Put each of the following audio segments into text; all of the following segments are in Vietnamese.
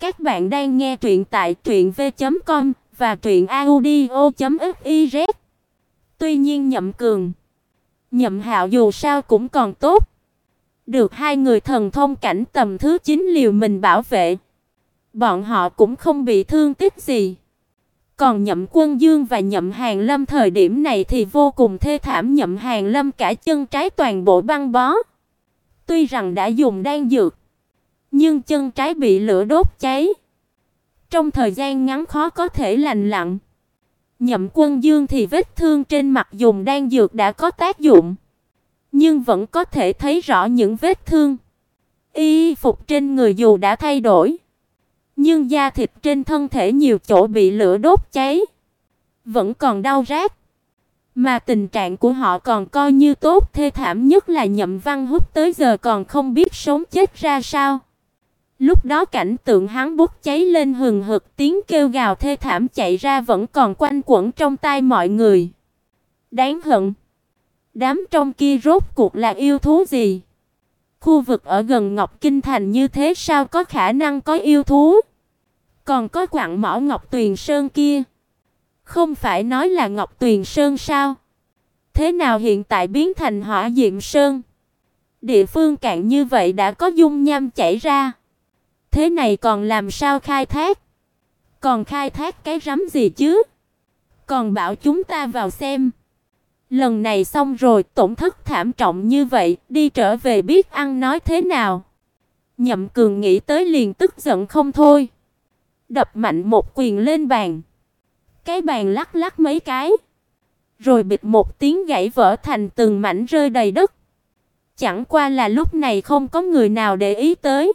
Các bạn đang nghe truyện tại truyệnv.com và truyệnaudio.fiz. Tuy nhiên Nhậm Cường, Nhậm Hạo dù sao cũng còn tốt. Được hai người thần thông cảnh tầm thứ 9 liều mình bảo vệ, bọn họ cũng không bị thương tích gì. Còn Nhậm Quân Dương và Nhậm Hàn Lâm thời điểm này thì vô cùng thê thảm, Nhậm Hàn Lâm cả chân trái toàn bộ băng bó. Tuy rằng đã dùng đan dược, nhưng chân trái bị lửa đốt cháy. Trong thời gian ngắn khó có thể lành lặn. Nhậm Quân Dương thì vết thương trên mặt dùng đan dược đã có tác dụng, nhưng vẫn có thể thấy rõ những vết thương. Y phục trên người dù đã thay đổi, nhưng da thịt trên thân thể nhiều chỗ bị lửa đốt cháy, vẫn còn đau rát. Mà tình trạng của họ còn coi như tốt, thê thảm nhất là Nhậm Văn Húc tới giờ còn không biết sống chết ra sao. Lúc đó cảnh tượng hắn bốc cháy lên hừng hực, tiếng kêu gào thê thảm chạy ra vẫn còn quanh quẩn trong tai mọi người. Đáng hận. Đám trong kia rốt cuộc là yêu thú gì? Khu vực ở gần Ngọc Kinh thành như thế sao có khả năng có yêu thú? Còn có quặng mỏ Ngọc Tuyền Sơn kia, không phải nói là Ngọc Tuyền Sơn sao? Thế nào hiện tại biến thành Hỏa Diệm Sơn? Địa phương cạn như vậy đã có dung nham chảy ra. Thế này còn làm sao khai thác? Còn khai thác cái rắm gì chứ? Còn bảo chúng ta vào xem. Lần này xong rồi, tổn thất thảm trọng như vậy, đi trở về biết ăn nói thế nào. Nhậm Cường nghĩ tới liền tức giận không thôi. Đập mạnh một quyền lên bàn. Cái bàn lắc lắc mấy cái, rồi bịch một tiếng gãy vỡ thành từng mảnh rơi đầy đất. Chẳng qua là lúc này không có người nào để ý tới.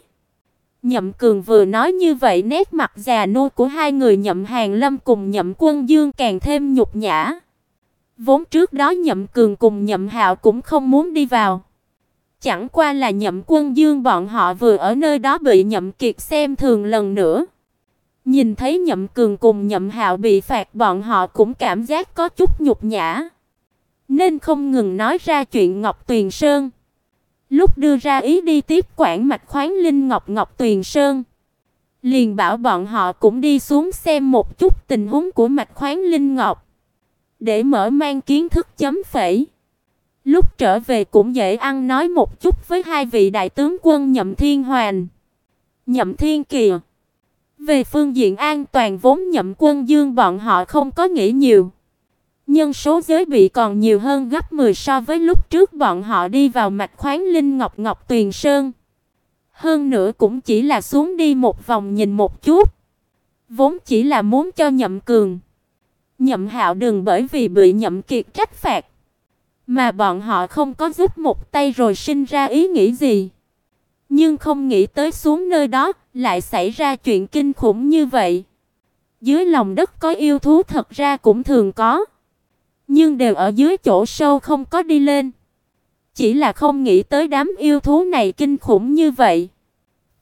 Nhậm Cường vừa nói như vậy, nét mặt già nua của hai người Nhậm Hàn Lâm cùng Nhậm Quân Dương càng thêm nhục nhã. Vốn trước đó Nhậm Cường cùng Nhậm Hạo cũng không muốn đi vào. Chẳng qua là Nhậm Quân Dương bọn họ vừa ở nơi đó bị Nhậm Kiệt xem thường lần nữa. Nhìn thấy Nhậm Cường cùng Nhậm Hạo bị phạt, bọn họ cũng cảm giác có chút nhục nhã, nên không ngừng nói ra chuyện Ngọc Tuyền Sơn. Lúc đưa ra ý đi tiếp quản mạch khoáng linh ngọc Ngọc Tuyền Sơn, liền bảo bọn họ cũng đi xuống xem một chút tình huống của mạch khoáng linh ngọc, để mở mang kiến thức chấm phẩy. Lúc trở về cũng dễ ăn nói một chút với hai vị đại tướng quân Nhậm Thiên Hoàn, Nhậm Thiên kiều Về phương diện an toàn vốn Nhậm Quân Dương bọn họ không có nghĩ nhiều. Nhân số giới bị còn nhiều hơn gấp 10 so với lúc trước bọn họ đi vào mạch khoáng linh ngọc ngọc tuyền sơn. Hơn nữa cũng chỉ là xuống đi một vòng nhìn một chút. Vốn chỉ là muốn cho Nhậm Cường, Nhậm Hạo đừng bởi vì bị Nhậm Kiệt trách phạt, mà bọn họ không có giúp một tay rồi sinh ra ý nghĩ gì. Nhưng không nghĩ tới xuống nơi đó lại xảy ra chuyện kinh khủng như vậy. Dưới lòng đất có yêu thú thật ra cũng thường có nhưng đều ở dưới chỗ sâu không có đi lên. Chỉ là không nghĩ tới đám yêu thú này kinh khủng như vậy.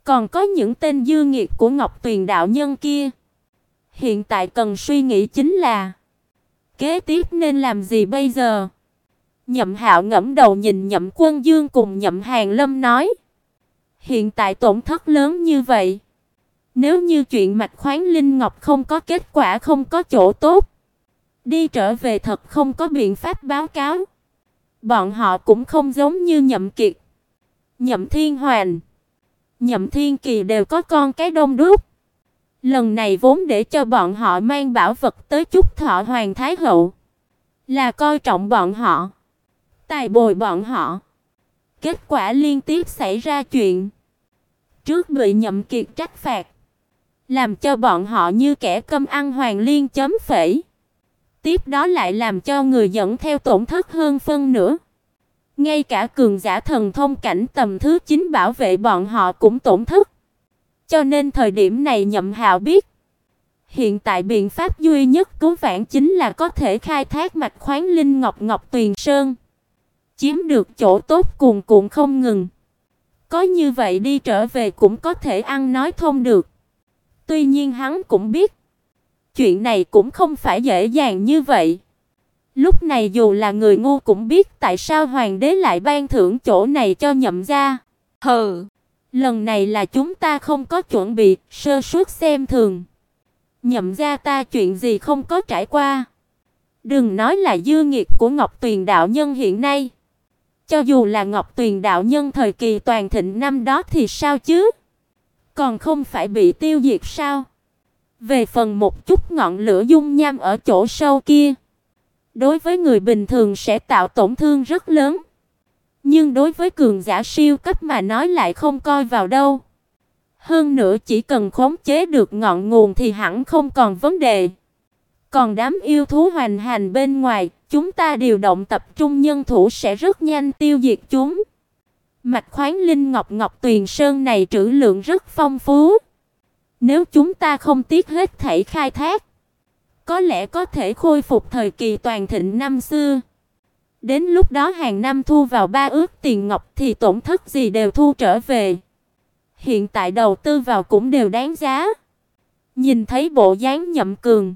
Còn có những tên dư nghiệt của Ngọc Tuyền đạo nhân kia. Hiện tại cần suy nghĩ chính là kế tiếp nên làm gì bây giờ? Nhậm Hạo ngẫm đầu nhìn Nhậm Quân Dương cùng Nhậm Hàn Lâm nói: "Hiện tại tổn thất lớn như vậy, nếu như chuyện mạch khoáng linh ngọc không có kết quả không có chỗ tốt, Đi trở về thật không có biện pháp báo cáo. Bọn họ cũng không giống như Nhậm Kiệt, Nhậm Thiên Hoàn, Nhậm Thiên Kỳ đều có con cái đông đúc. Lần này vốn để cho bọn họ mang bảo vật tới chúc thọ hoàng thái hậu, là coi trọng bọn họ, tài bồi bọn họ. Kết quả liên tiếp xảy ra chuyện. Trước bị Nhậm Kiệt trách phạt, làm cho bọn họ như kẻ cơm ăn hoàng liên chấm phẩy tiếp đó lại làm cho người dẫn theo tổn thất hơn phân nữa. Ngay cả cường giả thần thông cảnh tầm thứ 9 bảo vệ bọn họ cũng tổn thất. Cho nên thời điểm này Nhậm Hạo biết, hiện tại biện pháp duy nhất cứu vãn chính là có thể khai thác mạch khoáng linh ngọc ngọc tuyền sơn, chiếm được chỗ tốt cuồn cuộn không ngừng. Có như vậy đi trở về cũng có thể ăn nói thông được. Tuy nhiên hắn cũng biết, Chuyện này cũng không phải dễ dàng như vậy. Lúc này dù là người ngu cũng biết tại sao hoàng đế lại ban thưởng chỗ này cho Nhậm gia. Hừ, Lần này là chúng ta không có chuẩn bị, sơ suất xem thường. Nhậm gia ta chuyện gì không có trải qua. Đừng nói là dư nghiệt của Ngọc Tuyền đạo nhân hiện nay. Cho dù là Ngọc Tuyền đạo nhân thời kỳ toàn thịnh năm đó thì sao chứ? Còn không phải bị tiêu diệt sao? Về phần một chút ngọn lửa dung nham ở chỗ sâu kia, đối với người bình thường sẽ tạo tổn thương rất lớn. Nhưng đối với cường giả siêu cấp mà nói lại không coi vào đâu. Hơn nữa chỉ cần khống chế được ngọn nguồn thì hẳn không còn vấn đề. Còn đám yêu thú hoành hành bên ngoài, chúng ta điều động tập trung nhân thủ sẽ rất nhanh tiêu diệt chúng. Mạch khoáng linh ngọc ngọc tuyền sơn này trữ lượng rất phong phú. Nếu chúng ta không tiếc hết thảy khai thác, có lẽ có thể khôi phục thời kỳ toàn thịnh năm xưa. Đến lúc đó hàng năm thu vào ba ước tiền ngọc thì tổn thất gì đều thu trở về. Hiện tại đầu tư vào cũng đều đáng giá. Nhìn thấy bộ dáng Nhậm Cường,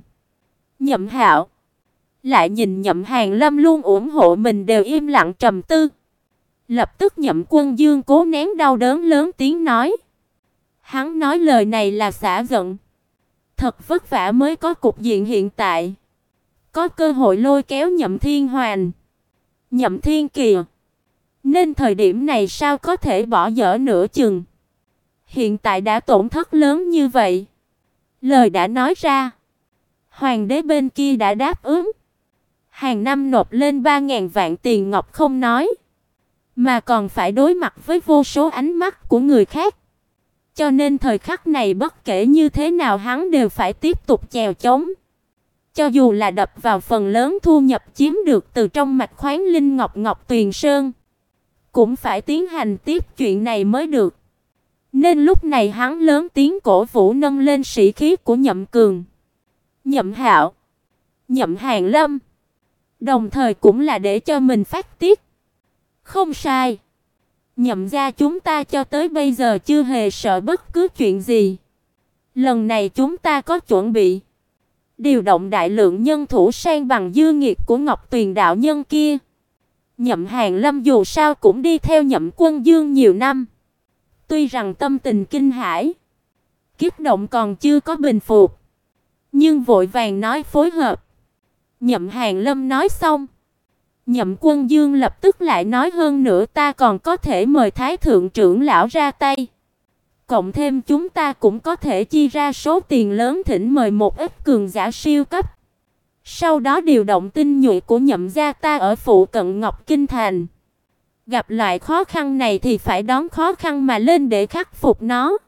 Nhậm Hạo, lại nhìn Nhậm Hàng Lâm luôn ủng hộ mình đều im lặng trầm tư. Lập tức Nhậm Quân Dương cố nén đau đớn lớn tiếng nói: Hắn nói lời này là xả giận. Thật vất vả mới có cục diện hiện tại. Có cơ hội lôi kéo Nhậm Thiên Hoàn. Nhậm Thiên kiều, Nên thời điểm này sao có thể bỏ dở nửa chừng. Hiện tại đã tổn thất lớn như vậy. Lời đã nói ra. Hoàng đế bên kia đã đáp ứng. Hàng năm nộp lên 3000 vạn tiền ngọc không nói, mà còn phải đối mặt với vô số ánh mắt của người khác. Cho nên thời khắc này bất kể như thế nào hắn đều phải tiếp tục chèo chống. Cho dù là đập vào phần lớn thu nhập chiếm được từ trong mạch khoáng linh ngọc ngọc tuyền sơn, cũng phải tiến hành tiếp chuyện này mới được. Nên lúc này hắn lớn tiếng cổ vũ nâng lên sĩ khí của Nhậm Cường, Nhậm Hạo, Nhậm Hàn Lâm, đồng thời cũng là để cho mình phát tiết. Không sai. Nhậm gia chúng ta cho tới bây giờ chưa hề sợ bất cứ chuyện gì. Lần này chúng ta có chuẩn bị, điều động đại lượng nhân thủ sang bằng dư nghiệt của Ngọc Tuyền đạo nhân kia. Nhậm Hàn Lâm dù sao cũng đi theo Nhậm Quân Dương nhiều năm. Tuy rằng tâm tình kinh hãi, kích động còn chưa có bình phục, nhưng vội vàng nói phối hợp. Nhậm Hàn Lâm nói xong, Nhậm Quân Dương lập tức lại nói hơn nữa ta còn có thể mời Thái thượng trưởng lão ra tay. Cộng thêm chúng ta cũng có thể chi ra số tiền lớn thỉnh mời một ít cường giả siêu cấp. Sau đó điều động tinh nhuệ của Nhậm gia ta ở phụ cận Ngọc Kinh thành. Gặp loại khó khăn này thì phải đón khó khăn mà lên để khắc phục nó.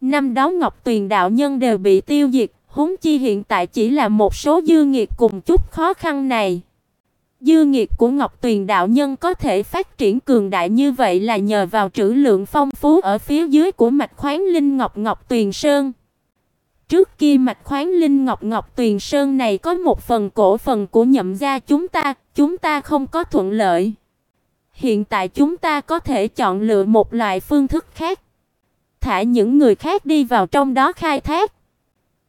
Năm đó Ngọc Tuyền đạo nhân đều bị tiêu diệt, huống chi hiện tại chỉ là một số dư nghiệt cùng chút khó khăn này. Dư nghiệt của Ngọc Tuyền đạo nhân có thể phát triển cường đại như vậy là nhờ vào trữ lượng phong phú ở phía dưới của mạch khoáng linh ngọc Ngọc Tuyền Sơn. Trước kia mạch khoáng linh ngọc Ngọc Tuyền Sơn này có một phần cổ phần của nhậm gia chúng ta, chúng ta không có thuận lợi. Hiện tại chúng ta có thể chọn lựa một loại phương thức khác, thả những người khác đi vào trong đó khai thác.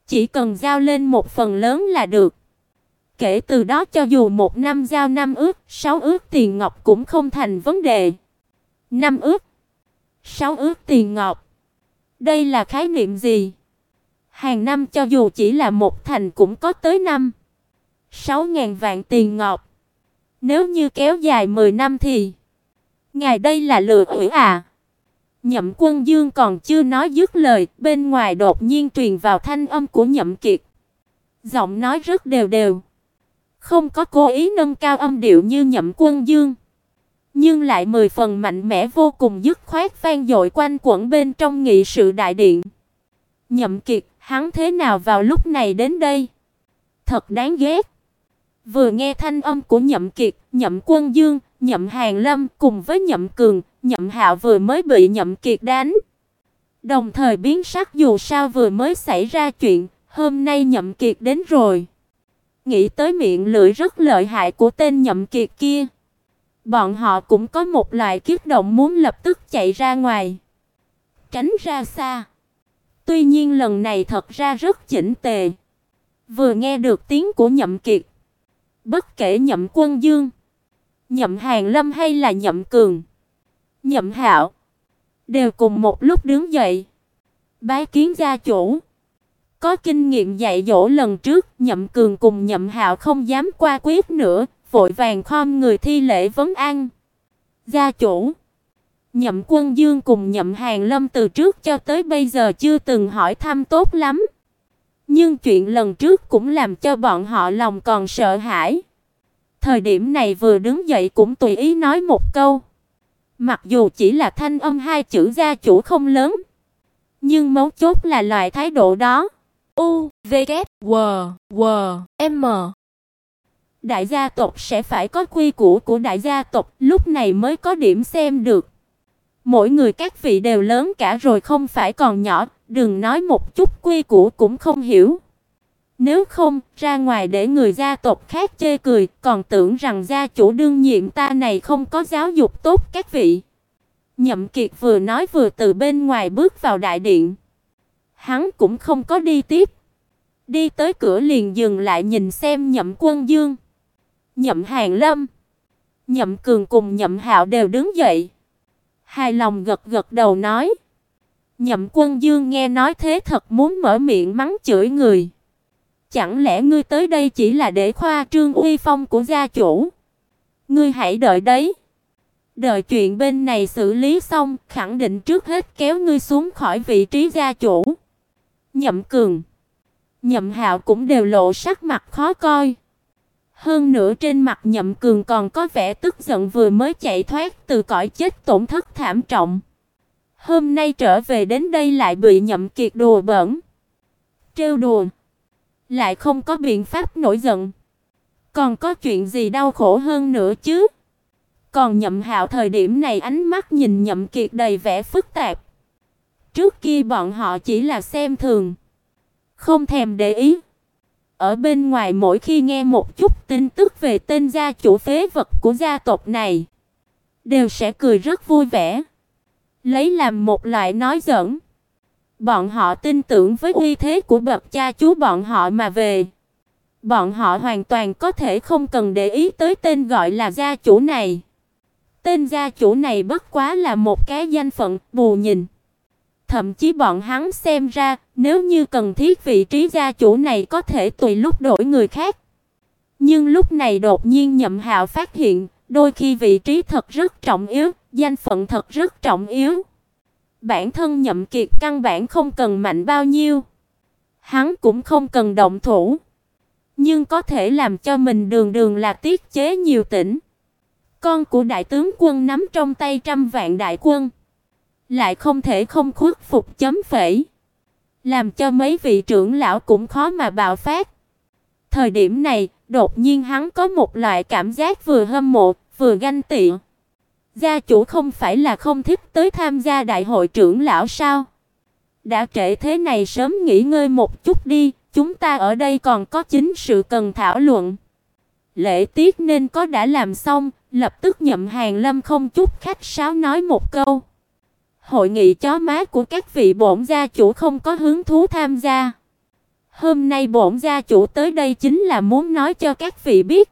Chỉ cần giao lên một phần lớn là được. Kể từ đó cho dù một năm giao năm ước, sáu ước tiền ngọc cũng không thành vấn đề. Năm ước, sáu ước tiền ngọc. Đây là khái niệm gì? Hàng năm cho dù chỉ là một thành cũng có tới năm, sáu ngàn vạn tiền ngọc. Nếu như kéo dài 10 năm thì ngài đây là lừa quỷ à? Nhậm Quân Dương còn chưa nói dứt lời, bên ngoài đột nhiên truyền vào thanh âm của Nhậm Kiệt. Giọng nói rất đều đều. Không có cố ý nâng cao âm điệu như Nhậm Quân Dương, nhưng lại mười phần mạnh mẽ vô cùng dứt khoát vang dội quanh quẩn bên trong nghị sự đại điện. Nhậm Kiệt, hắn thế nào vào lúc này đến đây? Thật đáng ghét. Vừa nghe thanh âm của Nhậm Kiệt, Nhậm Quân Dương, Nhậm Hàn Lâm cùng với Nhậm Cường, Nhậm Hạo vừa mới bị Nhậm Kiệt đánh. Đồng thời biến sắc dù sao vừa mới xảy ra chuyện, hôm nay Nhậm Kiệt đến rồi. Nghĩ tới miệng lưỡi rất lợi hại của tên Nhậm Kiệt kia, bọn họ cũng có một loại kiếp động muốn lập tức chạy ra ngoài, tránh ra xa. Tuy nhiên lần này thật ra rất chỉnh tề. Vừa nghe được tiếng của Nhậm Kiệt, bất kể Nhậm Quân Dương, Nhậm Hàn Lâm hay là Nhậm Cường, Nhậm Hạo, đều cùng một lúc đứng dậy. Bái kiến gia chủ. Có kinh nghiệm dạy dỗ lần trước, Nhậm Cường cùng Nhậm Hạo không dám qua quyết nữa, vội vàng khom người thi lễ vấn an. Gia chủ. Nhậm Quân Dương cùng Nhậm Hàn Lâm từ trước cho tới bây giờ chưa từng hỏi thăm tốt lắm. Nhưng chuyện lần trước cũng làm cho bọn họ lòng còn sợ hãi. Thời điểm này vừa đứng dậy cũng tùy ý nói một câu. Mặc dù chỉ là thanh âm hai chữ gia chủ không lớn, nhưng mấu chốt là loại thái độ đó. U, V, K, W, W, M. Đại gia tộc sẽ phải có quy củ của đại gia tộc, lúc này mới có điểm xem được. Mỗi người các vị đều lớn cả rồi không phải còn nhỏ, đừng nói một chút quy củ cũng không hiểu. Nếu không, ra ngoài để người gia tộc khác chê cười, còn tưởng rằng gia chủ đương nhiệm ta này không có giáo dục tốt các vị. Nhậm Kiệt vừa nói vừa từ bên ngoài bước vào đại điện. Hắn cũng không có đi tiếp. Đi tới cửa liền dừng lại nhìn xem Nhậm Quân Dương, Nhậm Hàn Lâm, Nhậm Cường cùng Nhậm Hạo đều đứng dậy. hai lòng gật gật đầu nói: Nhậm Quân Dương nghe nói thế thật muốn mở miệng mắng chửi người. Chẳng lẽ ngươi tới đây chỉ là để khoa trương uy phong của gia chủ? Ngươi hãy đợi đấy. Đợi chuyện bên này xử lý xong, khẳng định trước hết kéo ngươi xuống khỏi vị trí gia chủ. Nhậm Cường, Nhậm Hạo cũng đều lộ sắc mặt khó coi. Hơn nữa trên mặt Nhậm Cường còn có vẻ tức giận vừa mới chạy thoát từ cõi chết tổn thất thảm trọng. Hôm nay trở về đến đây lại bị Nhậm Kiệt đùa bỡn. Trêu đùa, lại không có biện pháp nổi giận. Còn có chuyện gì đau khổ hơn nữa chứ? Còn Nhậm Hạo thời điểm này ánh mắt nhìn Nhậm Kiệt đầy vẻ phức tạp. Trước kia bọn họ chỉ là xem thường, không thèm để ý. Ở bên ngoài mỗi khi nghe một chút tin tức về tên gia chủ phế vật của gia tộc này, đều sẽ cười rất vui vẻ, lấy làm một loại nói giỡn. Bọn họ tin tưởng với uy thế của bậc cha chú bọn họ mà về. Bọn họ hoàn toàn có thể không cần để ý tới tên gọi là gia chủ này. Tên gia chủ này bất quá là một cái danh phận bù nhìn. Thậm chí bọn hắn xem ra, nếu như cần thiết vị trí gia chủ này có thể tùy lúc đổi người khác. Nhưng lúc này đột nhiên Nhậm Hạo phát hiện, đôi khi vị trí thật rất trọng yếu, danh phận thật rất trọng yếu. Bản thân Nhậm Kiệt căn bản không cần mạnh bao nhiêu, hắn cũng không cần động thủ, nhưng có thể làm cho mình đường đường là tiết chế nhiều tỉnh. Con của đại tướng quân nắm trong tay trăm vạn đại quân, lại không thể không khuất phục chấm phẩy, làm cho mấy vị trưởng lão cũng khó mà bạo phát. Thời điểm này, đột nhiên hắn có một loại cảm giác vừa hâm mộ, vừa ganh tị. Gia chủ không phải là không thích tới tham gia đại hội trưởng lão sao? Đã trễ thế này sớm nghỉ ngơi một chút đi, chúng ta ở đây còn có chính sự cần thảo luận. Lễ tiết nên có đã làm xong, lập tức Nhậm Hàn Lâm không chút khách sáo nói một câu. Hội nghị chó má của các vị bổn gia chủ không có hứng thú tham gia. Hôm nay bổn gia chủ tới đây chính là muốn nói cho các vị biết.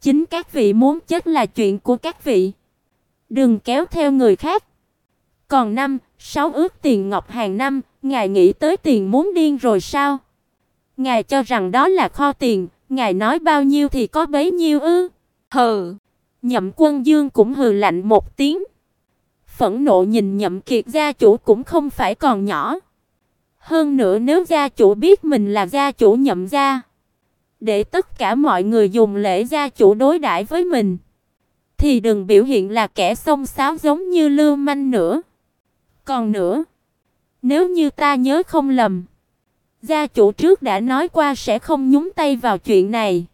Chính các vị muốn chết là chuyện của các vị. Đừng kéo theo người khác. Còn năm, sáu ước tiền ngọc hàng năm, ngài nghĩ tới tiền muốn điên rồi sao? Ngài cho rằng đó là kho tiền, ngài nói bao nhiêu thì có bấy nhiêu ư? Hừ. Nhậm Quân Dương cũng hừ lạnh một tiếng. Phẫn nộ nhìn Nhậm Kiệt gia chủ cũng không phải còn nhỏ. Hơn nữa nếu gia chủ biết mình là gia chủ Nhậm gia, để tất cả mọi người dùng lễ gia chủ đối đãi với mình, thì đừng biểu hiện là kẻ xông xáo giống như lưu manh nữa. Còn nữa, nếu như ta nhớ không lầm, gia chủ trước đã nói qua sẽ không nhúng tay vào chuyện này.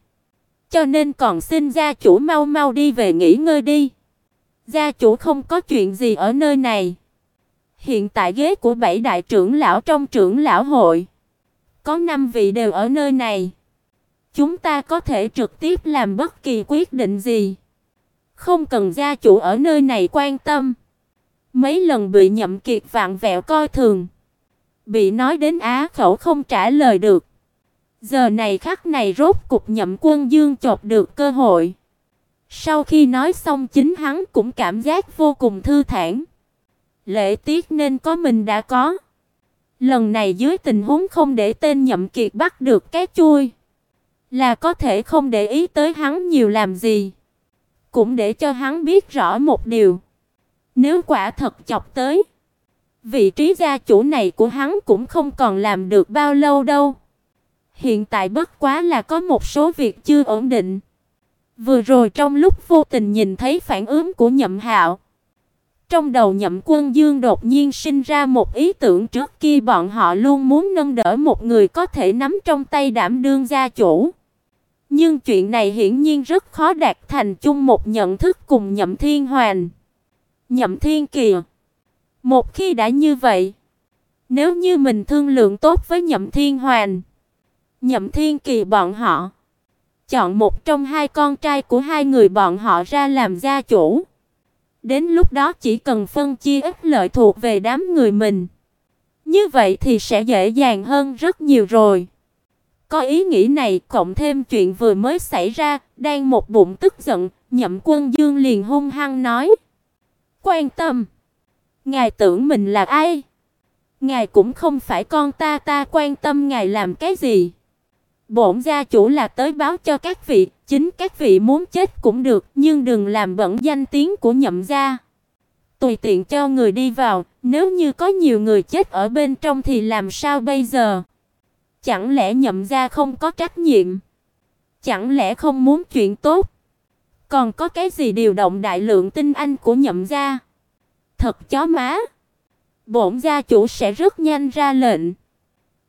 Cho nên còn xin gia chủ mau mau đi về nghỉ ngơi đi. Gia chủ không có chuyện gì ở nơi này. Hiện tại ghế của bảy đại trưởng lão trong trưởng lão hội có năm vị đều ở nơi này. Chúng ta có thể trực tiếp làm bất kỳ quyết định gì. Không cần gia chủ ở nơi này quan tâm. Mấy lần bị Nhậm Kiệt vặn vẹo coi thường, bị nói đến á khẩu không trả lời được. Giờ này khắc này rốt cục Nhậm Quân Dương chộp được cơ hội. Sau khi nói xong chính hắn cũng cảm giác vô cùng thư thản. Lễ tiết nên có mình đã có. Lần này dưới tình huống không để tên Nhậm Kiệt bắt được cái chui, là có thể không để ý tới hắn nhiều làm gì, cũng để cho hắn biết rõ một điều. Nếu quả thật chọc tới, vị trí gia chủ này của hắn cũng không còn làm được bao lâu đâu. Hiện tại bất quá là có một số việc chưa ổn định. Vừa rồi trong lúc vô tình nhìn thấy phản ứng của Nhậm Hạo, trong đầu Nhậm Quân Dương đột nhiên sinh ra một ý tưởng trước kia bọn họ luôn muốn nâng đỡ một người có thể nắm trong tay đảm đương gia chủ. Nhưng chuyện này hiển nhiên rất khó đạt thành chung một nhận thức cùng Nhậm Thiên Hoàn. Nhậm Thiên Kỳ. Một khi đã như vậy, nếu như mình thương lượng tốt với Nhậm Thiên Hoàn, Nhậm Thiên Kỳ bọn họ chọn một trong hai con trai của hai người bọn họ ra làm gia chủ. Đến lúc đó chỉ cần phân chia ít lợi thuộc về đám người mình. Như vậy thì sẽ dễ dàng hơn rất nhiều rồi. Có ý nghĩ này, cộng thêm chuyện vừa mới xảy ra, đang một bụng tức giận, Nhậm Quân Dương liền hung hăng nói: "Quan tâm, ngài tưởng mình là ai? Ngài cũng không phải con ta, ta quan tâm ngài làm cái gì?" Bổn gia chủ là tới báo cho các vị, chính các vị muốn chết cũng được, nhưng đừng làm bẩn danh tiếng của Nhậm gia. Tùy tiện cho người đi vào, nếu như có nhiều người chết ở bên trong thì làm sao bây giờ? Chẳng lẽ Nhậm gia không có trách nhiệm? Chẳng lẽ không muốn chuyện tốt? Còn có cái gì điều động đại lượng tinh anh của Nhậm gia? Thật chó má. Bổn gia chủ sẽ rất nhanh ra lệnh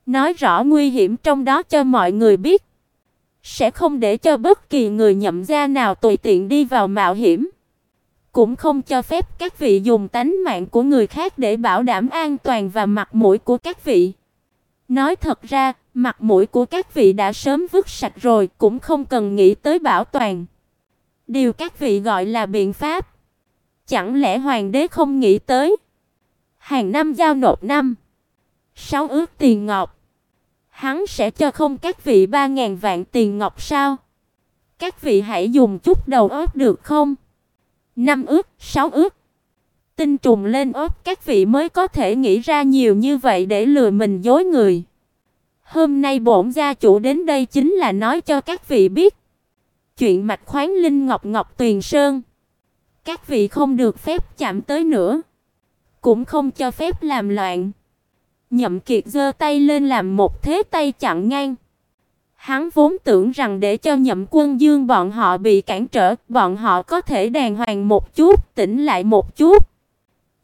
nói rõ nguy hiểm trong đó cho mọi người biết, sẽ không để cho bất kỳ người nhậm gia nào tùy tiện đi vào mạo hiểm, cũng không cho phép các vị dùng tánh mạng của người khác để bảo đảm an toàn và mặt mũi của các vị. Nói thật ra, mặt mũi của các vị đã sớm vứt sạch rồi, cũng không cần nghĩ tới bảo toàn. Điều các vị gọi là biện pháp, chẳng lẽ hoàng đế không nghĩ tới? Hàng năm giao nộp năm sáu ước tiền ngọc. Hắn sẽ cho không các vị ba ngàn vạn tiền ngọc sao? Các vị hãy dùng chút đầu óc được không? Năm ước, sáu ước. Tinh trùng lên óc các vị mới có thể nghĩ ra nhiều như vậy để lừa mình dối người. Hôm nay bổn gia chủ đến đây chính là nói cho các vị biết chuyện mạch khoáng linh ngọc ngọc tuyền sơn. Các vị không được phép chạm tới nữa, cũng không cho phép làm loạn. Nhậm Kiệt giơ tay lên làm một thế tay chặn ngang. Hắn vốn tưởng rằng để cho Nhậm Quân Dương bọn họ bị cản trở, bọn họ có thể đàng hoàng một chút, tỉnh lại một chút.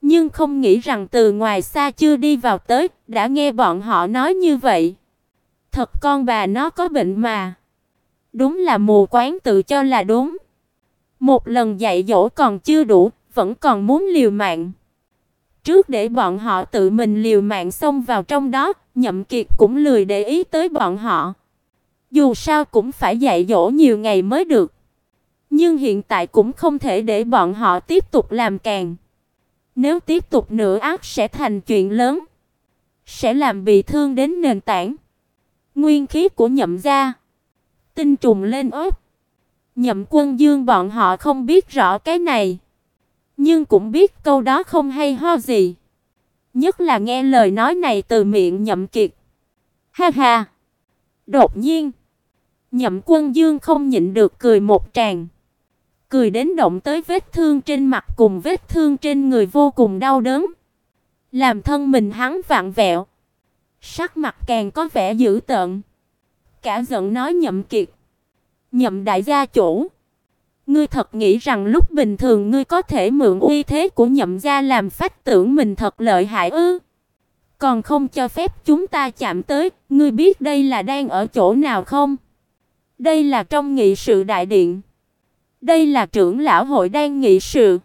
Nhưng không nghĩ rằng từ ngoài xa chưa đi vào tới, đã nghe bọn họ nói như vậy. Thật con bà nó có bệnh mà. Đúng là mù quáng tự cho là đúng. Một lần dạy dỗ còn chưa đủ, vẫn còn muốn liều mạng. Trước để bọn họ tự mình liều mạng xông vào trong đó, Nhậm Kiệt cũng lười để ý tới bọn họ. Dù sao cũng phải dạy dỗ nhiều ngày mới được. Nhưng hiện tại cũng không thể để bọn họ tiếp tục làm càng. Nếu tiếp tục nữa ác sẽ thành chuyện lớn, sẽ làm bị thương đến nền tảng nguyên khí của Nhậm gia. Tinh trùng lên ớt. Nhậm Quân Dương bọn họ không biết rõ cái này nhưng cũng biết câu đó không hay ho gì. Nhất là nghe lời nói này từ miệng Nhậm Kiệt. Ha ha. Đột nhiên, Nhậm Quân Dương không nhịn được cười một tràng. Cười đến động tới vết thương trên mặt cùng vết thương trên người vô cùng đau đớn, làm thân mình hắn vặn vẹo, sắc mặt càng có vẻ dữ tợn. Cả giận nói Nhậm Kiệt, Nhậm đại gia chủ, Ngươi thật nghĩ rằng lúc bình thường ngươi có thể mượn uy thế của nhậm gia làm phách tưởng mình thật lợi hại ư? Còn không cho phép chúng ta chạm tới, ngươi biết đây là đang ở chỗ nào không? Đây là trong nghị sự đại điện. Đây là trưởng lão hội đang nghị sự.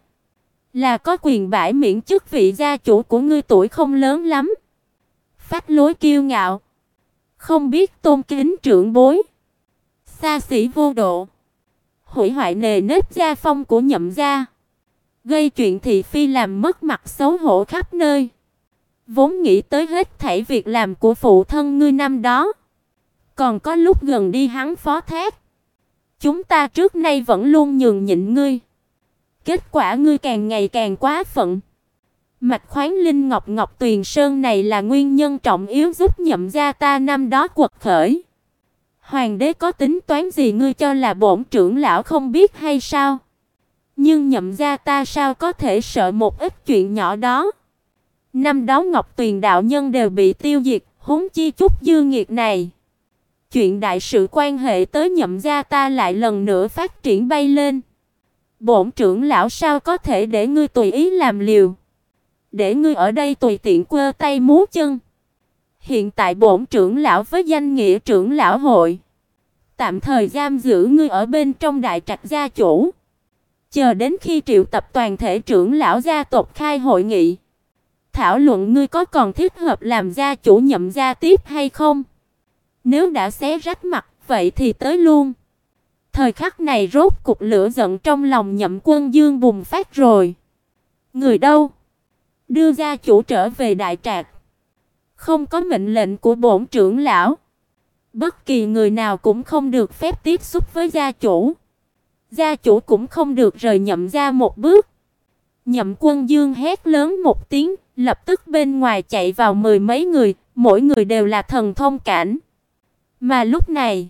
Là có quyền bãi miễn chức vị gia chủ của ngươi tuổi không lớn lắm. Phách lối kiêu ngạo. Không biết tôn kính trưởng bối. Xa xỉ vô độ hủy hoại nề nếp gia phong của nhậm gia, gây chuyện thị phi làm mất mặt xấu hổ khắp nơi. Vốn nghĩ tới hết thảy việc làm của phụ thân ngươi năm đó, còn có lúc gần đi hắn phó thác. Chúng ta trước nay vẫn luôn nhường nhịn ngươi. Kết quả ngươi càng ngày càng quá phận. Mạch khoáng linh ngọc ngọc tuyền sơn này là nguyên nhân trọng yếu giúp nhậm gia ta năm đó quật khởi. Hoàng đế có tính toán gì ngươi cho là bổn trưởng lão không biết hay sao? Nhưng nhậm gia ta sao có thể sợ một ít chuyện nhỏ đó? Năm đó Ngọc Tuyền đạo nhân đều bị tiêu diệt, huống chi chút dư nghiệt này. Chuyện đại sự quan hệ tới nhậm gia ta lại lần nữa phát triển bay lên. Bổn trưởng lão sao có thể để ngươi tùy ý làm liều? Để ngươi ở đây tùy tiện quơ tay múa chân. Hiện tại bổn trưởng lão với danh nghĩa trưởng lão hội, tạm thời giam giữ ngươi ở bên trong đại trạch gia chủ. Chờ đến khi triệu tập toàn thể trưởng lão gia tộc khai hội nghị, thảo luận ngươi có còn thích hợp làm gia chủ nhậm gia tiếp hay không. Nếu đã xé rách mặt, vậy thì tới luôn. Thời khắc này rốt cục lửa giận trong lòng Nhậm Quân Dương bùng phát rồi. Người đâu? Đưa gia chủ trở về đại trạc. Không có mệnh lệnh của bổn trưởng lão, bất kỳ người nào cũng không được phép tiếp xúc với gia chủ. Gia chủ cũng không được rời Nhậm gia một bước. Nhậm Quân Dương hét lớn một tiếng, lập tức bên ngoài chạy vào mười mấy người, mỗi người đều là thần thông cảnh. Mà lúc này,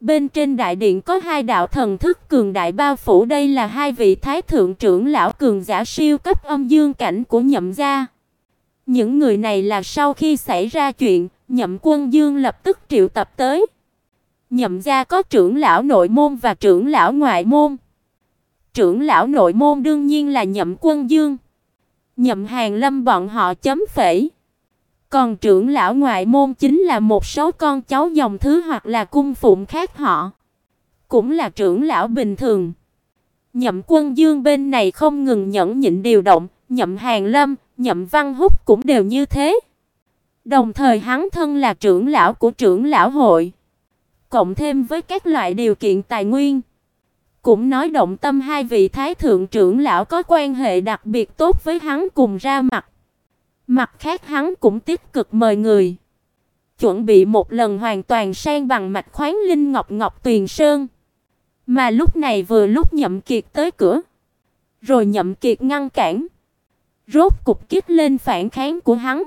bên trên đại điện có hai đạo thần thức cường đại bao phủ, đây là hai vị thái thượng trưởng lão cường giả siêu cấp âm dương cảnh của Nhậm gia. Những người này là sau khi xảy ra chuyện, Nhậm Quân Dương lập tức triệu tập tới. Nhậm gia có trưởng lão nội môn và trưởng lão ngoại môn. Trưởng lão nội môn đương nhiên là Nhậm Quân Dương. Nhậm Hàn Lâm bọn họ chấm phẩy. Còn trưởng lão ngoại môn chính là một số con cháu dòng thứ hoặc là cung phụng khác họ. Cũng là trưởng lão bình thường. Nhậm Quân Dương bên này không ngừng nhẫn nhịn điều động, Nhậm Hàn Lâm, Nhậm Văn Húc cũng đều như thế. Đồng thời hắn thân là trưởng lão của trưởng lão hội, cộng thêm với các loại điều kiện tài nguyên, cũng nói động tâm hai vị thái thượng trưởng lão có quan hệ đặc biệt tốt với hắn cùng ra mặt. Mặt khác hắn cũng tích cực mời người, chuẩn bị một lần hoàn toàn sang bằng mạch khoáng linh ngọc ngọc tuyền sơn. Mà lúc này vừa lúc Nhậm Kiệt tới cửa, rồi Nhậm Kiệt ngăn cản, rốt cục kích lên phản kháng của hắn.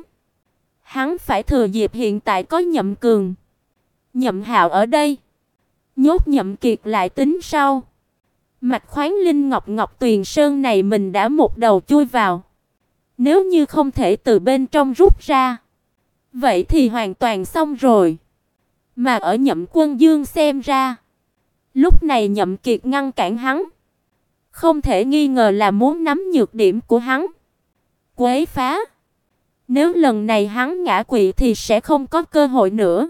Hắn phải thừa dịp hiện tại có Nhậm Cường, Nhậm Hạo ở đây, nhốt Nhậm Kiệt lại tính sau. Mạch khoáng linh ngọc ngọc tuyền sơn này mình đã một đầu chui vào. Nếu như không thể từ bên trong rút ra, vậy thì hoàn toàn xong rồi. Mà ở Nhậm Quân Dương xem ra, lúc này Nhậm Kiệt ngăn cản hắn, không thể nghi ngờ là muốn nắm nhược điểm của hắn, quấy phá. Nếu lần này hắn ngã quỵ thì sẽ không có cơ hội nữa.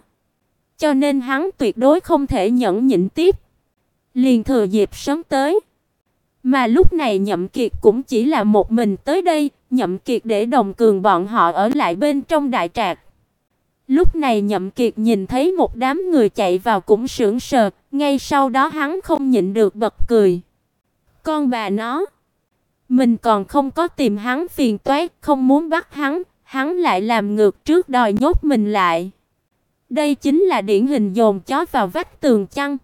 Cho nên hắn tuyệt đối không thể nhẫn nhịn tiếp. Liền thừa dịp sớm tới. Mà lúc này Nhậm Kiệt cũng chỉ là một mình tới đây, Nhậm Kiệt để đồng cường bọn họ ở lại bên trong đại trạc. Lúc này Nhậm Kiệt nhìn thấy một đám người chạy vào cũng sững sờ, ngay sau đó hắn không nhịn được bật cười. Con bà nó, mình còn không có tìm hắn phiền toái, không muốn bắt hắn, hắn lại làm ngược trước đòi nhốt mình lại. Đây chính là điển hình dồn chó vào vách tường chăng?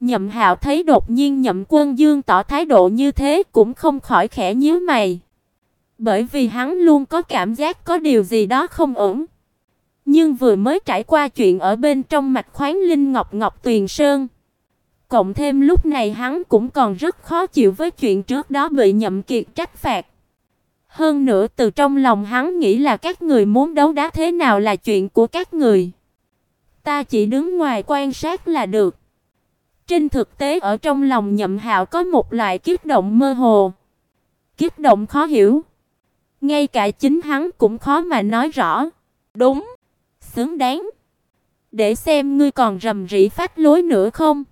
Nhậm Hạo thấy đột nhiên Nhậm Quân Dương tỏ thái độ như thế cũng không khỏi khẽ nhíu mày. Bởi vì hắn luôn có cảm giác có điều gì đó không ổn. Nhưng vừa mới trải qua chuyện ở bên trong mạch khoáng linh ngọc ngọc tuyền sơn, cộng thêm lúc này hắn cũng còn rất khó chịu với chuyện trước đó bị Nhậm Kiệt trách phạt. Hơn nữa từ trong lòng hắn nghĩ là các người muốn đấu đá thế nào là chuyện của các người. Ta chỉ đứng ngoài quan sát là được. Trên thực tế ở trong lòng Nhậm Hạo có một loại kích động mơ hồ, kích động khó hiểu. Ngay cả chính hắn cũng khó mà nói rõ. Đúng, xứng đáng. Để xem ngươi còn rầm rĩ phát lối nữa không?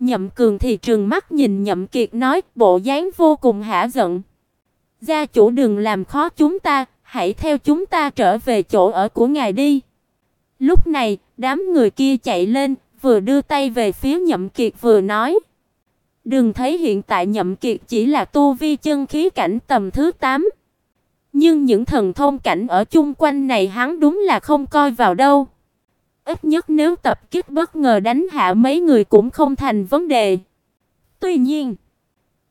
Nhậm Cường thì trừng mắt nhìn Nhậm Kiệt nói, bộ dáng vô cùng hả giận. Gia chủ đừng làm khó chúng ta, hãy theo chúng ta trở về chỗ ở của ngài đi. Lúc này, đám người kia chạy lên, vừa đưa tay về phía Nhậm Kiệt vừa nói: "Đừng thấy hiện tại Nhậm Kiệt chỉ là tu vi chân khí cảnh tầm thứ 8, nhưng những thần thông cảnh ở chung quanh này hắn đúng là không coi vào đâu. Ít nhất nếu tập kích bất ngờ đánh hạ mấy người cũng không thành vấn đề. Tuy nhiên,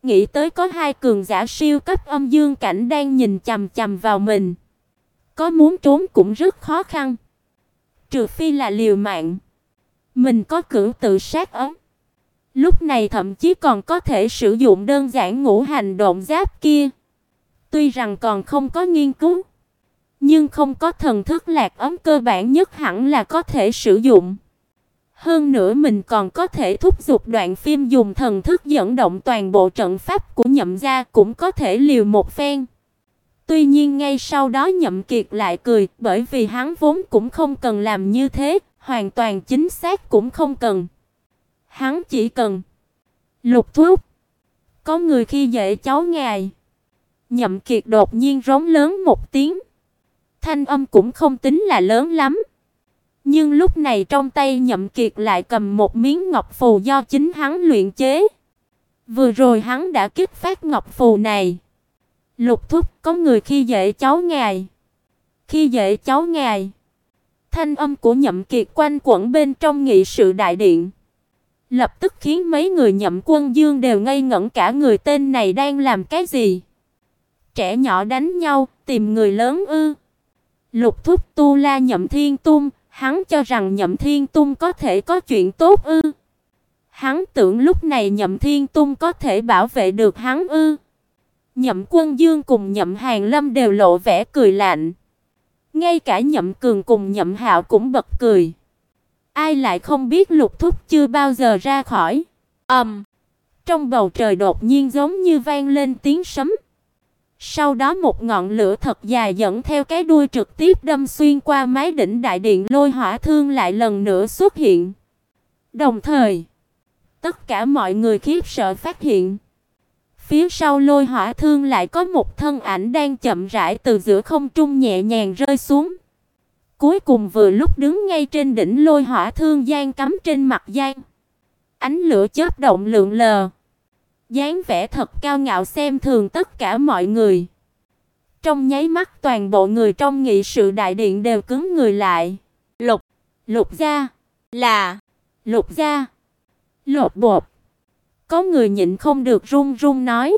Nghĩ tới có hai cường giả siêu cấp âm dương cảnh đang nhìn chằm chằm vào mình, có muốn trốn cũng rất khó khăn. Trừ phi là liều mạng. Mình có cử tự sát ấm. Lúc này thậm chí còn có thể sử dụng đơn giản ngũ hành động giáp kia. Tuy rằng còn không có nghiên cứu, nhưng không có thần thức lạc ấm cơ bản nhất hẳn là có thể sử dụng. Hơn nữa mình còn có thể thúc giục đoạn phim dùng thần thức dẫn động toàn bộ trận pháp của Nhậm gia cũng có thể liều một phen. Tuy nhiên ngay sau đó Nhậm Kiệt lại cười, bởi vì hắn vốn cũng không cần làm như thế, hoàn toàn chính xác cũng không cần. Hắn chỉ cần Lục Thúc, có người khi dễ cháu ngài. Nhậm Kiệt đột nhiên rống lớn một tiếng. Thanh âm cũng không tính là lớn lắm. Nhưng lúc này trong tay Nhậm Kiệt lại cầm một miếng ngọc phù do chính hắn luyện chế. Vừa rồi hắn đã kích phát ngọc phù này. Lục thúc, có người khi dễ cháu ngài. Khi dễ cháu ngài. Thanh âm của Nhậm Kiệt quanh quẩn bên trong nghị sự đại điện. Lập tức khiến mấy người Nhậm Quân Dương đều ngây ngẩn cả người tên này đang làm cái gì? Trẻ nhỏ đánh nhau, tìm người lớn ư? Lục thúc tu la Nhậm Thiên Tung, hắn cho rằng Nhậm Thiên Tung có thể có chuyện tốt ư? Hắn tưởng lúc này Nhậm Thiên Tung có thể bảo vệ được hắn ư? Nhậm Quân Dương cùng Nhậm Hàn Lâm đều lộ vẻ cười lạnh. Ngay cả Nhậm Cường cùng Nhậm Hạo cũng bật cười. Ai lại không biết Lục Thúc chưa bao giờ ra khỏi. Ầm. Um, trong bầu trời đột nhiên giống như vang lên tiếng sấm. Sau đó một ngọn lửa thật dài dẫn theo cái đuôi trực tiếp đâm xuyên qua mái đỉnh đại điện lôi hỏa thương lại lần nữa xuất hiện. Đồng thời, tất cả mọi người khiếp sợ phát hiện Phía sau lôi hỏa thương lại có một thân ảnh đang chậm rãi từ giữa không trung nhẹ nhàng rơi xuống. Cuối cùng vừa lúc đứng ngay trên đỉnh lôi hỏa thương gian cắm trên mặt gian. Ánh lửa chớp động lượn lờ dáng vẻ thật cao ngạo xem thường tất cả mọi người. Trong nháy mắt toàn bộ người trong nghị sự đại điện đều cứng người lại. Lục, lục gia, là, lục gia, lột bột. Có người nhịn không được run run nói.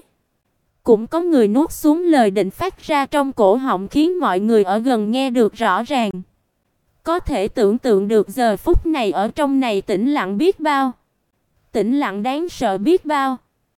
Cũng có người nuốt xuống lời định phát ra trong cổ họng khiến mọi người ở gần nghe được rõ ràng. Có thể tưởng tượng được giờ phút này ở trong này tĩnh lặng biết bao. Tĩnh lặng đáng sợ biết bao.